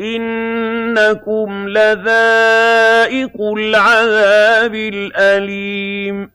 إِنَّكُمْ لَذَائِقُو الْعَذَابِ الْأَلِيمِ.